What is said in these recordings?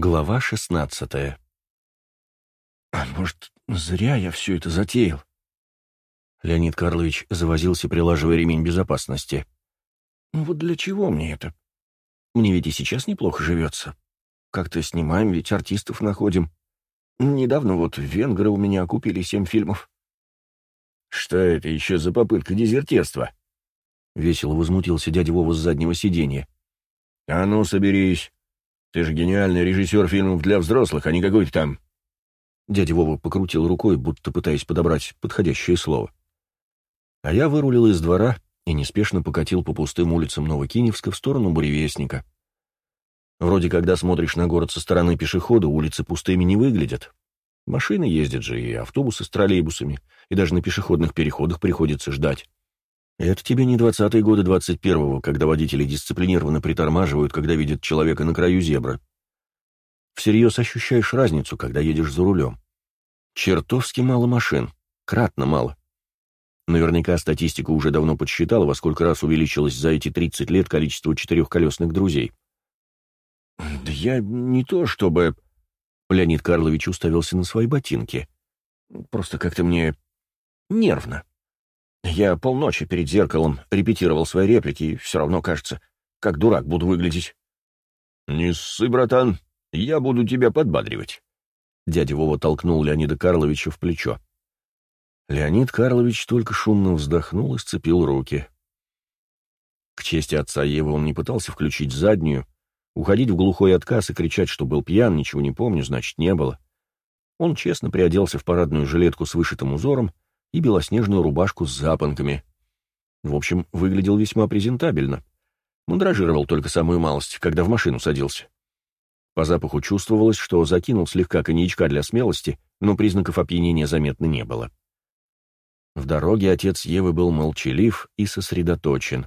Глава шестнадцатая. «А может, зря я все это затеял?» Леонид Карлович завозился, прилаживая ремень безопасности. «Ну вот для чего мне это? Мне ведь и сейчас неплохо живется. Как-то снимаем, ведь артистов находим. Недавно вот венгры у меня купили семь фильмов». «Что это еще за попытка дезертирства?» Весело возмутился дядя Вова с заднего сиденья. «А ну, соберись. Ты же гениальный режиссер фильмов для взрослых, а не какой-то там...» Дядя Вова покрутил рукой, будто пытаясь подобрать подходящее слово. А я вырулил из двора и неспешно покатил по пустым улицам Новокиневска в сторону Буревестника. Вроде когда смотришь на город со стороны пешехода, улицы пустыми не выглядят. Машины ездят же, и автобусы с троллейбусами, и даже на пешеходных переходах приходится ждать. Это тебе не двадцатые годы двадцать первого, когда водители дисциплинированно притормаживают, когда видят человека на краю зебры. Всерьез ощущаешь разницу, когда едешь за рулем. Чертовски мало машин, кратно мало. Наверняка статистика уже давно подсчитала, во сколько раз увеличилось за эти 30 лет количество четырехколесных друзей. «Да я не то чтобы...» Леонид Карлович уставился на свои ботинки. «Просто как-то мне нервно. Я полночи перед зеркалом репетировал свои реплики, и все равно, кажется, как дурак буду выглядеть. «Не ссы, братан, я буду тебя подбадривать». Дядя Вова толкнул Леонида Карловича в плечо. Леонид Карлович только шумно вздохнул и сцепил руки. К чести отца Евы он не пытался включить заднюю, уходить в глухой отказ и кричать, что был пьян, ничего не помню, значит, не было. Он честно приоделся в парадную жилетку с вышитым узором, и белоснежную рубашку с запонками. В общем, выглядел весьма презентабельно. Мандражировал только самую малость, когда в машину садился. По запаху чувствовалось, что закинул слегка коньячка для смелости, но признаков опьянения заметно не было. В дороге отец Евы был молчалив и сосредоточен.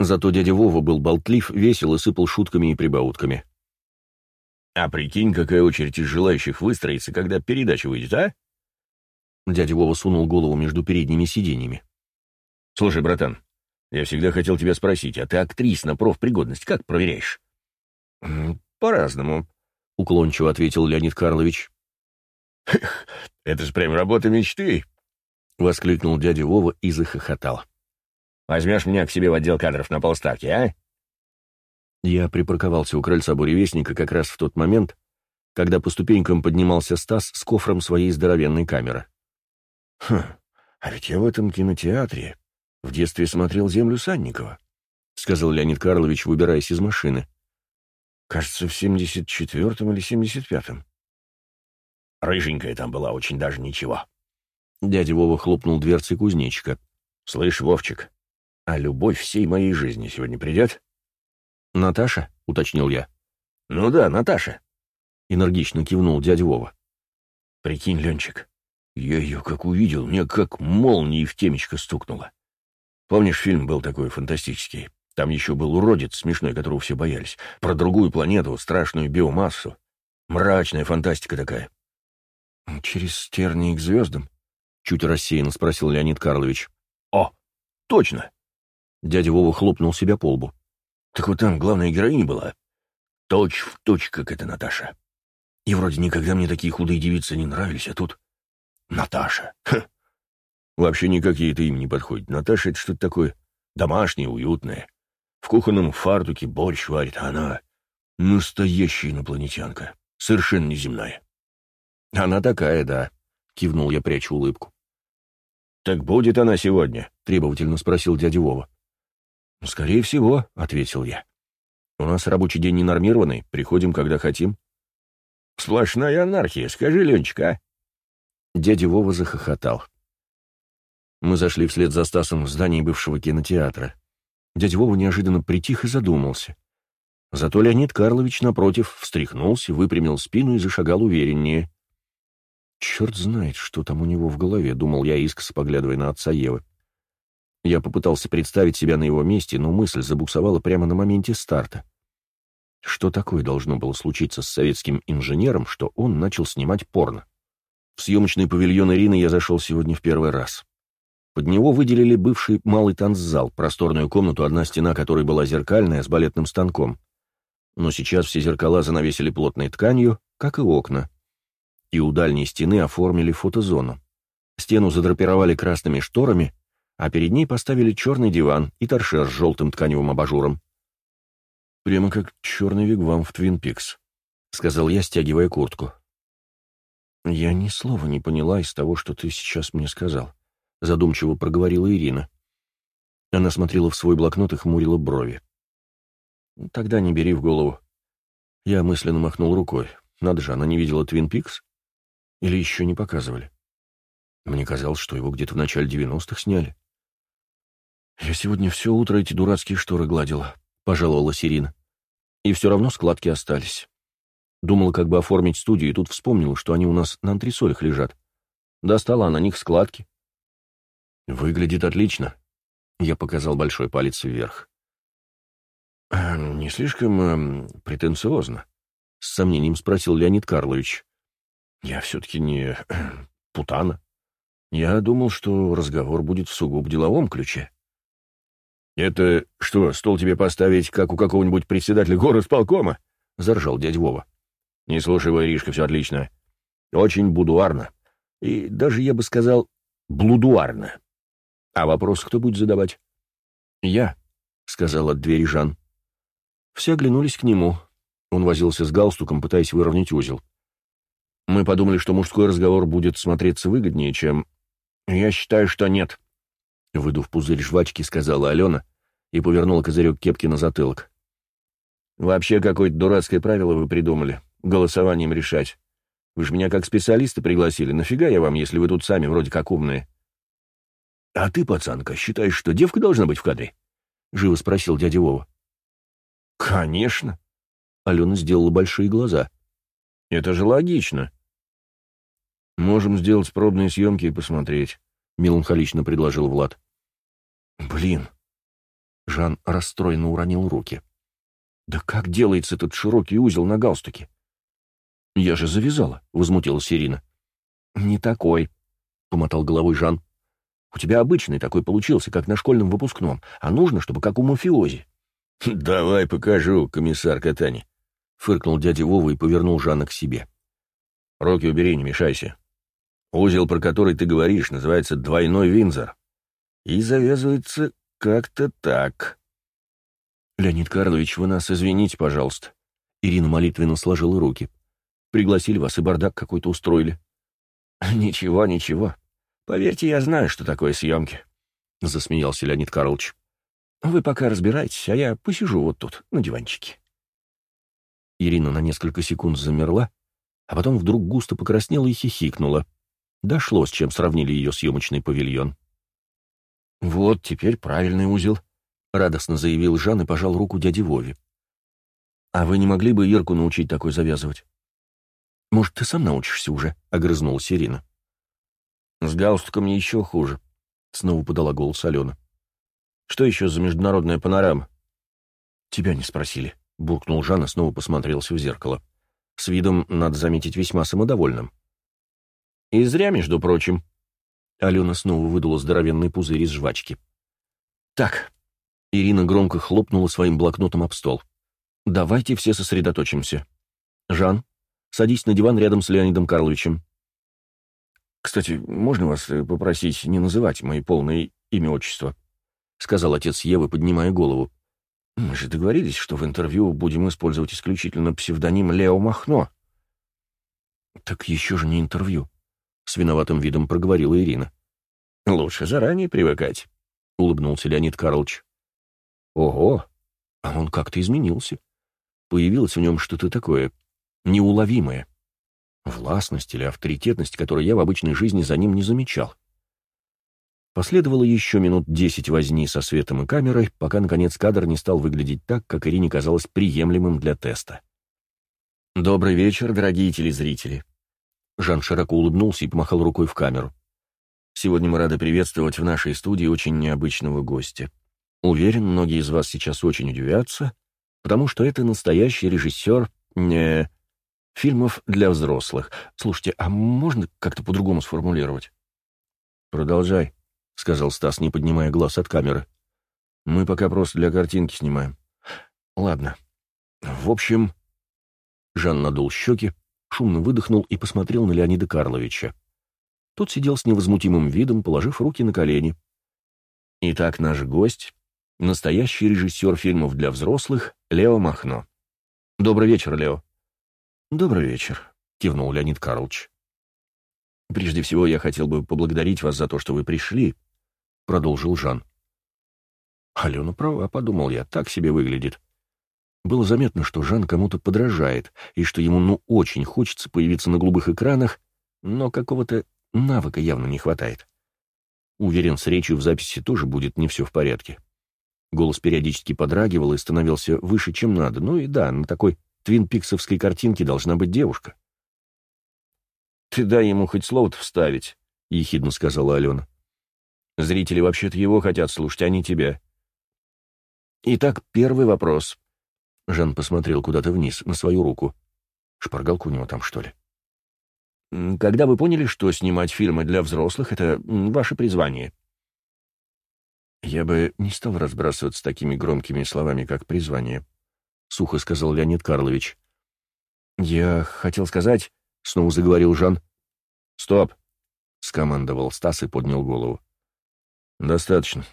Зато дядя Вова был болтлив, весел и сыпал шутками и прибаутками. «А прикинь, какая очередь из желающих выстроится, когда передача выйдет, а?» Дядя Вова сунул голову между передними сиденьями. «Слушай, братан, я всегда хотел тебя спросить, а ты актрис на профпригодность как проверяешь?» «По-разному», — уклончиво ответил Леонид Карлович. это же прям работа мечты!» — воскликнул дядя Вова и захохотал. «Возьмешь меня к себе в отдел кадров на полставки, а?» Я припарковался у крыльца буревестника как раз в тот момент, когда по ступенькам поднимался Стас с кофром своей здоровенной камеры. «Хм, а ведь я в этом кинотеатре в детстве смотрел «Землю Санникова», — сказал Леонид Карлович, выбираясь из машины. «Кажется, в 74-м или 75-м». Рыженькая там была очень даже ничего. Дядя Вова хлопнул дверцей кузнечика. «Слышь, Вовчик, а любовь всей моей жизни сегодня придет?» «Наташа?» — уточнил я. «Ну да, Наташа», — энергично кивнул дядя Вова. «Прикинь, Ленчик, я ее как увидел, мне как молнией в темечко стукнуло. Помнишь, фильм был такой фантастический? Там еще был уродец смешной, которого все боялись. Про другую планету, страшную биомассу. Мрачная фантастика такая. «Через тернии к звездам?» — чуть рассеянно спросил Леонид Карлович. «О, точно!» Дядя Вова хлопнул себя по лбу. «Так вот там главная героиня была. Точь в точь, как эта Наташа. И вроде никогда мне такие худые девицы не нравились, а тут Наташа. Ха. Вообще никакие это им не подходит. Наташа — это что-то такое домашнее, уютное. В кухонном фартуке борщ варит, а она настоящая инопланетянка. Совершенно неземная. Она такая, да. Кивнул я, прячу улыбку. «Так будет она сегодня?» — требовательно спросил дядя Вова. «Скорее всего», — ответил я. «У нас рабочий день ненормированный, приходим, когда хотим». «Сплошная анархия, скажи, Ленчик, а?» Дядя Вова захохотал. Мы зашли вслед за Стасом в здание бывшего кинотеатра. Дядя Вова неожиданно притих и задумался. Зато Леонид Карлович, напротив, встряхнулся, выпрямил спину и зашагал увереннее. «Черт знает, что там у него в голове», — думал я, искоса поглядывая на отца Евы. Я попытался представить себя на его месте, но мысль забуксовала прямо на моменте старта. Что такое должно было случиться с советским инженером, что он начал снимать порно? В съемочный павильон Ирины я зашел сегодня в первый раз. Под него выделили бывший малый танцзал, просторную комнату, одна стена которой была зеркальная, с балетным станком. но сейчас все зеркала занавесили плотной тканью, как и окна. И у дальней стены оформили фотозону. Стену задрапировали красными шторами, а перед ней поставили черный диван и торшер с желтым тканевым абажуром. «Прямо как черный вигвам в Твин Пикс», — сказал я, стягивая куртку. «Я ни слова не поняла из того, что ты сейчас мне сказал», — задумчиво проговорила Ирина. Она смотрела в свой блокнот и хмурила брови. «Тогда не бери в голову». Я мысленно махнул рукой. Надо же, она не видела Твин Пикс? Или еще не показывали? Мне казалось, что его где-то в начале девяностых сняли. «Я сегодня все утро эти дурацкие шторы гладила», — пожаловалась Ирина. «И все равно складки остались. Думала, как бы оформить студию, и тут вспомнила, что они у нас на антресолях лежат. Достала на них складки». «Выглядит отлично», — я показал большой палец вверх. «Эм, «Не слишком э, претенциозно?» — с сомнением спросил Леонид Карлович. «Я все-таки не э, путана. Я думал, что разговор будет в сугубо деловом ключе». «Это что, стол тебе поставить, как у какого-нибудь председателя горосполкома?» — заржал дядь Вова. «Не слушай его, Иришка, все отлично. Очень будуарно. И даже, я бы сказал, блудуарно. А вопрос кто будет задавать?» «Я», — сказал от двери Жан. Все оглянулись к нему. Он возился с галстуком, пытаясь выровнять узел. Мы подумали, что мужской разговор будет смотреться выгоднее, чем... «Я считаю, что нет», Выдув пузырь жвачки, сказала Алена и повернула козырек кепки на затылок. «Вообще какое-то дурацкое правило вы придумали. Голосованием решать. Вы же меня как специалиста пригласили. Нафига я вам, если вы тут сами вроде как умные?» «А ты, пацанка, считаешь, что девка должна быть в кадре?» — живо спросил дядя Вова. «Конечно!» — Алена сделала большие глаза. «Это же логично!» «Можем сделать пробные съемки и посмотреть», — меланхолично предложил Влад. Блин. Жан расстроенно уронил руки. Да как делается этот широкий узел на галстуке? Я же завязала, возмутилась Ирина. Не такой, помотал головой Жан. У тебя обычный такой получился, как на школьном выпускном, а нужно, чтобы как у мафиози. Давай покажу, комиссар Катани, фыркнул дядя Вова и повернул Жана к себе. Руки убери, не мешайся. Узел, про который ты говоришь, называется двойной Винзор и завязывается как-то так. «Леонид Карлович, вы нас извините, пожалуйста». Ирина молитвенно сложила руки. «Пригласили вас, и бардак какой-то устроили». «Ничего, ничего. Поверьте, я знаю, что такое съемки», — засмеялся Леонид Карлович. «Вы пока разбирайтесь, а я посижу вот тут, на диванчике». Ирина на несколько секунд замерла, а потом вдруг густо покраснела и хихикнула. Дошло, с чем сравнили ее съемочный павильон. «Вот теперь правильный узел», — радостно заявил Жан и пожал руку дяде Вове. «А вы не могли бы Ирку научить такой завязывать?» «Может, ты сам научишься уже?» — огрызнулась Ирина. «С галстуком еще хуже», — снова подала голос Алена. «Что еще за международная панорама?» «Тебя не спросили», — буркнул Жан и снова посмотрелся в зеркало. С видом, надо заметить, весьма самодовольным. «И зря, между прочим», Алена снова выдула здоровенный пузырь из жвачки. «Так», — Ирина громко хлопнула своим блокнотом об стол. «Давайте все сосредоточимся. Жан, садись на диван рядом с Леонидом Карловичем». «Кстати, можно вас э, попросить не называть мои полные имя отчество?» — сказал отец Евы, поднимая голову. «Мы же договорились, что в интервью будем использовать исключительно псевдоним Лео Махно». «Так еще же не интервью», — с виноватым видом проговорила Ирина. «Лучше заранее привыкать», — улыбнулся Леонид Карлович. «Ого! А он как-то изменился. Появилось в нем что-то такое неуловимое. Властность или авторитетность, которую я в обычной жизни за ним не замечал. Последовало еще минут десять возни со светом и камерой, пока, наконец, кадр не стал выглядеть так, как Ирине казалось приемлемым для теста. «Добрый вечер, дорогие телезрители», Жан широко улыбнулся и помахал рукой в камеру. «Сегодня мы рады приветствовать в нашей студии очень необычного гостя. Уверен, многие из вас сейчас очень удивятся, потому что это настоящий режиссер не фильмов для взрослых. Слушайте, а можно как-то по-другому сформулировать?» «Продолжай», — сказал Стас, не поднимая глаз от камеры. «Мы пока просто для картинки снимаем». «Ладно. В общем, Жан надул щеки, шумно выдохнул и посмотрел на Леонида Карловича. Тот сидел с невозмутимым видом, положив руки на колени. Итак, наш гость — настоящий режиссер фильмов для взрослых Лео Махно. Добрый вечер, Лео. Добрый вечер, кивнул Леонид Карлович. Прежде всего, я хотел бы поблагодарить вас за то, что вы пришли, продолжил Жан. Алена права, подумал я, так себе выглядит. Было заметно, что Жан кому-то подражает, и что ему ну очень хочется появиться на голубых экранах, но какого-то навыка явно не хватает. Уверен, с речью в записи тоже будет не все в порядке. Голос периодически подрагивал и становился выше, чем надо. Ну и да, на такой твинпиксовской картинке должна быть девушка. «Ты дай ему хоть слово-то вставить», — ехидно сказала Алена. «Зрители вообще-то его хотят слушать, а не тебя». Итак, первый вопрос. Жан посмотрел куда-то вниз, на свою руку. Шпаргалка у него там, что ли? Когда вы поняли, что снимать фильмы для взрослых — это ваше призвание? Я бы не стал разбрасываться такими громкими словами, как призвание, — сухо сказал Леонид Карлович. Я хотел сказать, — снова заговорил Жан. Стоп, — скомандовал Стас и поднял голову. Достаточно.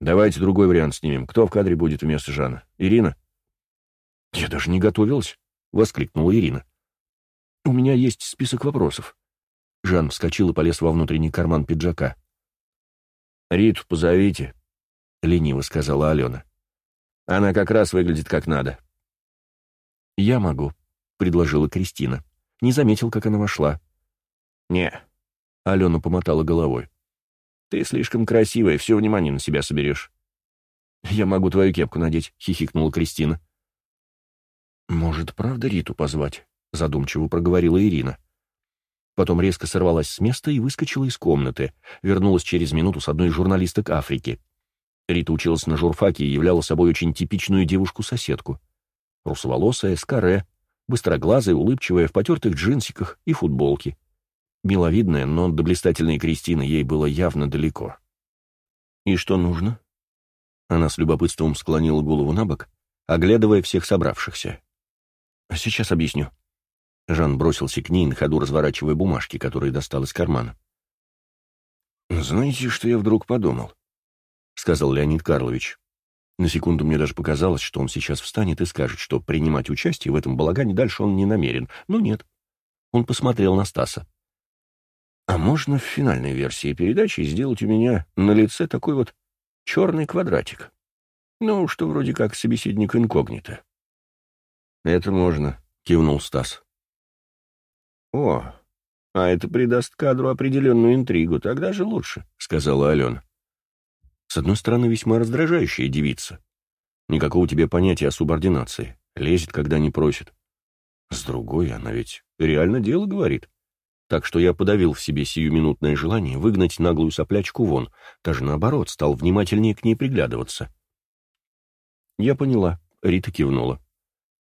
Давайте другой вариант снимем. Кто в кадре будет вместо Жана? Ирина? Я даже не готовилась, — воскликнула Ирина. «У меня есть список вопросов». Жан вскочил и полез во внутренний карман пиджака. «Риту позовите», — лениво сказала Алена. «Она как раз выглядит как надо». «Я могу», — предложила Кристина. Не заметил, как она вошла. «Не», — Алена помотала головой. «Ты слишком красивая, все внимание на себя соберешь». «Я могу твою кепку надеть», — хихикнула Кристина. «Может, правда Риту позвать?» задумчиво проговорила Ирина. Потом резко сорвалась с места и выскочила из комнаты. Вернулась через минуту с одной из журналисток Африки. Рита училась на журфаке и являла собой очень типичную девушку-соседку. Русоволосая, с каре, быстроглазая, улыбчивая, в потертых джинсиках и футболке. Миловидная, но до блистательной Кристины ей было явно далеко. «И что нужно?» Она с любопытством склонила голову на бок, оглядывая всех собравшихся. «Сейчас объясню», Жан бросился к ней, на ходу разворачивая бумажки, которые достал из кармана. «Знаете, что я вдруг подумал?» — сказал Леонид Карлович. На секунду мне даже показалось, что он сейчас встанет и скажет, что принимать участие в этом балагане дальше он не намерен. Но нет. Он посмотрел на Стаса. «А можно в финальной версии передачи сделать у меня на лице такой вот черный квадратик? Ну, что вроде как собеседник инкогнито». «Это можно», — кивнул Стас. «О, а это придаст кадру определенную интригу, тогда же лучше», — сказала Алена. «С одной стороны, весьма раздражающая девица. Никакого у тебя понятия о субординации. Лезет, когда не просит. С другой, она ведь реально дело говорит. Так что я подавил в себе сиюминутное желание выгнать наглую соплячку вон, даже наоборот, стал внимательнее к ней приглядываться». «Я поняла», — Рита кивнула.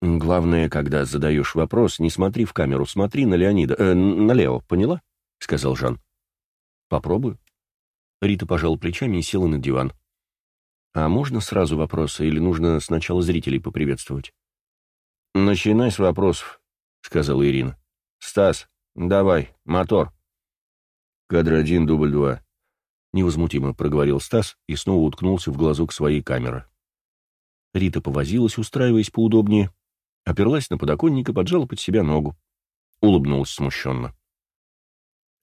«Главное, когда задаешь вопрос, не смотри в камеру, смотри на Леонида, э, на Лео, поняла?» — сказал Жан. «Попробую». Рита пожала плечами и села на диван. «А можно сразу вопросы, или нужно сначала зрителей поприветствовать?» «Начинай с вопросов», — сказала Ирина. «Стас, давай, мотор». «Кадр один, дубль два», — невозмутимо проговорил Стас и снова уткнулся в глазок своей камеры. Рита повозилась, устраиваясь поудобнее, оперлась на подоконник и поджала под себя ногу. Улыбнулась смущенно.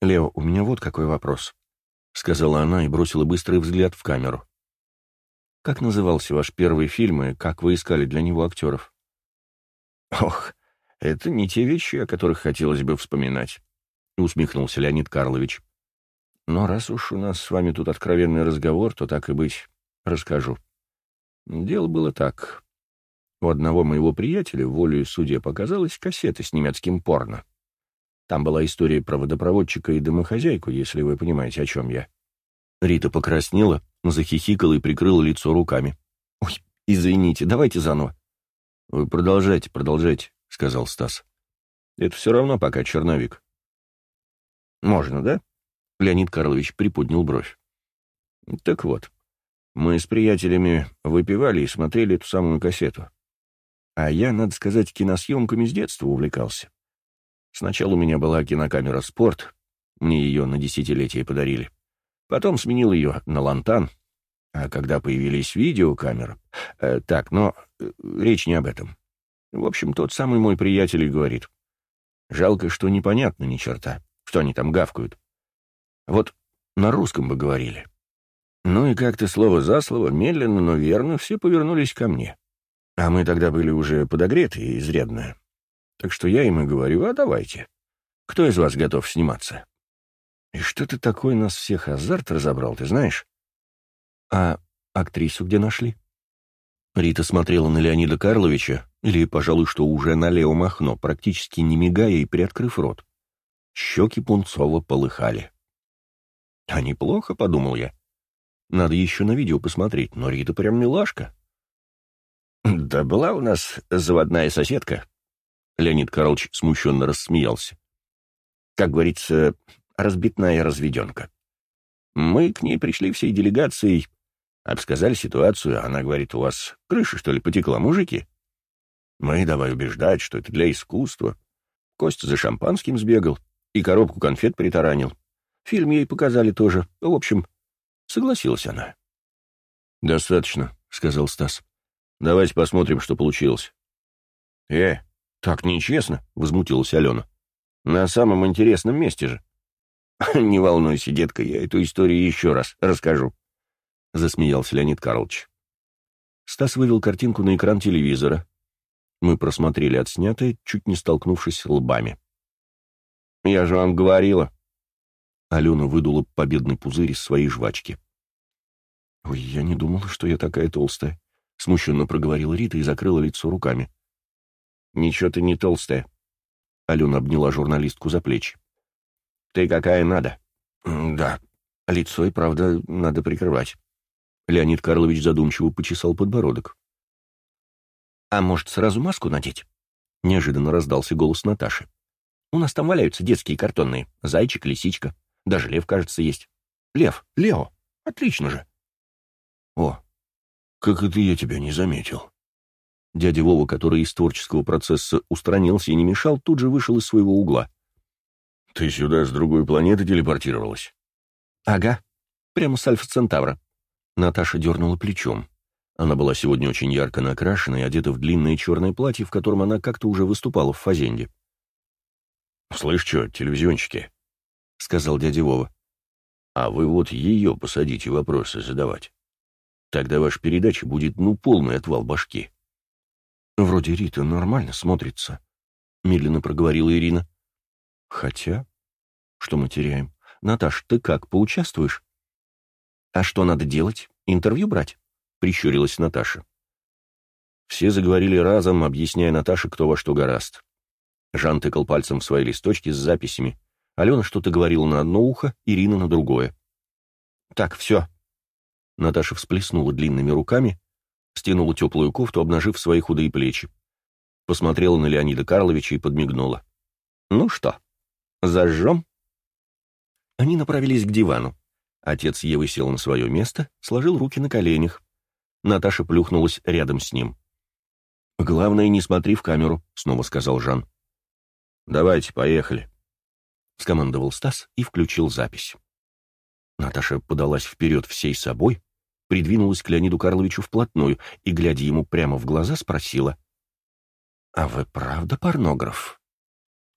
«Лео, у меня вот какой вопрос», — сказала она и бросила быстрый взгляд в камеру. «Как назывался ваш первый фильм и как вы искали для него актеров?» «Ох, это не те вещи, о которых хотелось бы вспоминать», — усмехнулся Леонид Карлович. «Но раз уж у нас с вами тут откровенный разговор, то так и быть, расскажу. Дело было так. У одного моего приятеля, волею судья, показалась кассета с немецким порно. Там была история про водопроводчика и домохозяйку, если вы понимаете, о чем я. Рита покраснела, захихикала и прикрыла лицо руками. «Ой, извините, давайте заново». «Вы продолжайте, продолжайте», — сказал Стас. «Это все равно пока черновик». «Можно, да?» — Леонид Карлович приподнял бровь. «Так вот, мы с приятелями выпивали и смотрели эту самую кассету. А я, надо сказать, киносъемками с детства увлекался. Сначала у меня была кинокамера «Спорт», мне ее на десятилетие подарили. Потом сменил ее на «Лантан», а когда появились видеокамеры... Э, так, но э, речь не об этом. В общем, тот самый мой приятель и говорит. Жалко, что непонятно ни черта, что они там гавкают. Вот на русском бы говорили. Ну и как-то слово за слово, медленно, но верно, все повернулись ко мне. А мы тогда были уже подогреты изрядно. Так что я им и говорю, а давайте. Кто из вас готов сниматься? И что ты такой нас всех азарт разобрал, ты знаешь? А актрису где нашли? Рита смотрела на Леонида Карловича, или, пожалуй, что уже на Лео Махно, практически не мигая и приоткрыв рот. Щеки Пунцова полыхали. «А неплохо», — подумал я. «Надо еще на видео посмотреть, но Рита прям милашка». «Да была у нас заводная соседка», — Леонид Карлович смущенно рассмеялся. «Как говорится, разбитная разведенка. Мы к ней пришли всей делегацией, обсказали ситуацию, она говорит, у вас крыша, что ли, потекла, мужики? Мы давай убеждать, что это для искусства. Костя за шампанским сбегал и коробку конфет притаранил. Фильм ей показали тоже. В общем, согласилась она. «Достаточно», — сказал Стас. «Давайте посмотрим, что получилось». «Э, так нечестно», — возмутилась Алена. «На самом интересном месте же». «Не волнуйся, детка, я эту историю еще раз расскажу», — засмеялся Леонид Карлович. Стас вывел картинку на экран телевизора. Мы просмотрели отснятое, чуть не столкнувшись лбами. «Я же вам говорила». Алена выдула победный пузырь из своей жвачки. «Ой, я не думала, что я такая толстая», — смущенно проговорила Рита и закрыла лицо руками. «Ничего ты не толстая», — Алена обняла журналистку за плечи. «Ты какая надо?» «Да, лицо и правда надо прикрывать». Леонид Карлович задумчиво почесал подбородок. «А может, сразу маску надеть?» Неожиданно раздался голос Наташи. «У нас там валяются детские картонные. Зайчик, лисичка. Даже лев, кажется, есть. Лев, Лео. Отлично же!» «О, как это я тебя не заметил!» Дядя Вова, который из творческого процесса устранился и не мешал, тут же вышел из своего угла. «Ты сюда с другой планеты телепортировалась?» «Ага, прямо с Альфа-Центавра». Наташа дернула плечом. Она была сегодня очень ярко накрашена и одета в длинное черное платье, в котором она как-то уже выступала в Фазенде. «Слышь, что, телевизионщики?» — сказал дядя Вова. «А вы вот ее посадите вопросы задавать. Тогда ваша передача будет, ну, полный отвал башки». «Вроде Рита нормально смотрится», — медленно проговорила Ирина. Хотя... Что мы теряем? Наташ, ты как, поучаствуешь? А что надо делать? Интервью брать? Прищурилась Наташа. Все заговорили разом, объясняя Наташе, кто во что гораст. Жан тыкал пальцем в свои листочки с записями. Алена что-то говорила на одно ухо, Ирина на другое. «Так, все». Наташа всплеснула длинными руками, стянула теплую кофту, обнажив свои худые плечи. Посмотрела на Леонида Карловича и подмигнула. «Ну что, Зажжем?» Они направились к дивану. Отец Евы сел на свое место, сложил руки на коленях. Наташа плюхнулась рядом с ним. «Главное, не смотри в камеру», — снова сказал Жан. «Давайте, поехали», — скомандовал Стас и включил запись. Наташа подалась вперед всей собой, придвинулась к Леониду Карловичу вплотную и, глядя ему прямо в глаза, спросила. «А вы правда порнограф?»